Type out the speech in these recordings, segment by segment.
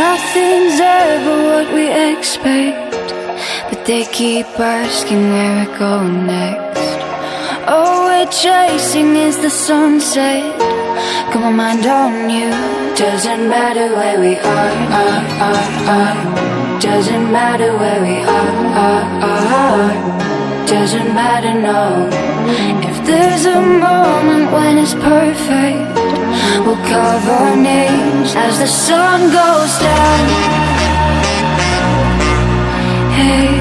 Nothing's ever what we expect, but they keep asking where we're going next. All we're chasing is the sunset. Got my mind on you. Doesn't matter where we are, are, are, are. Doesn't matter where we are, are, are. Doesn't matter, no. If there's a moment when it's perfect, we'll carve our as the sun goes down. Hey,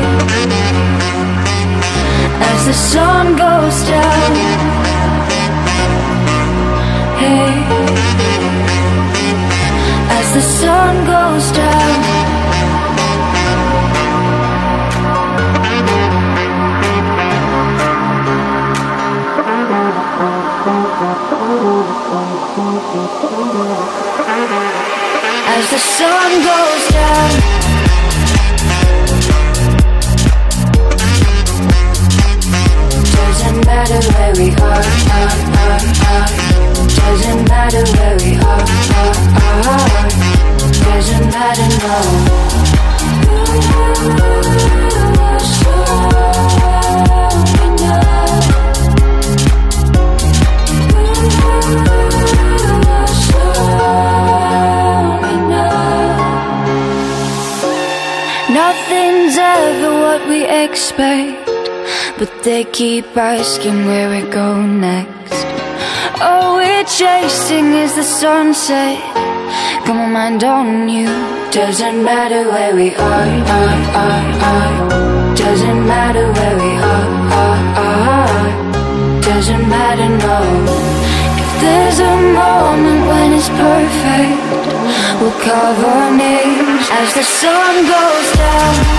as the sun goes down. Hey, as the sun goes down. As the sun goes down. Nothing's ever what we expect, but they keep asking where we go next. All we're chasing is the sunset. Got my mind on you. Doesn't matter where we are, are, are, are. Doesn't matter where we are, are, are. Doesn't matter, no. If there's a moment when it's perfect, we'll carve names as the sun goes down.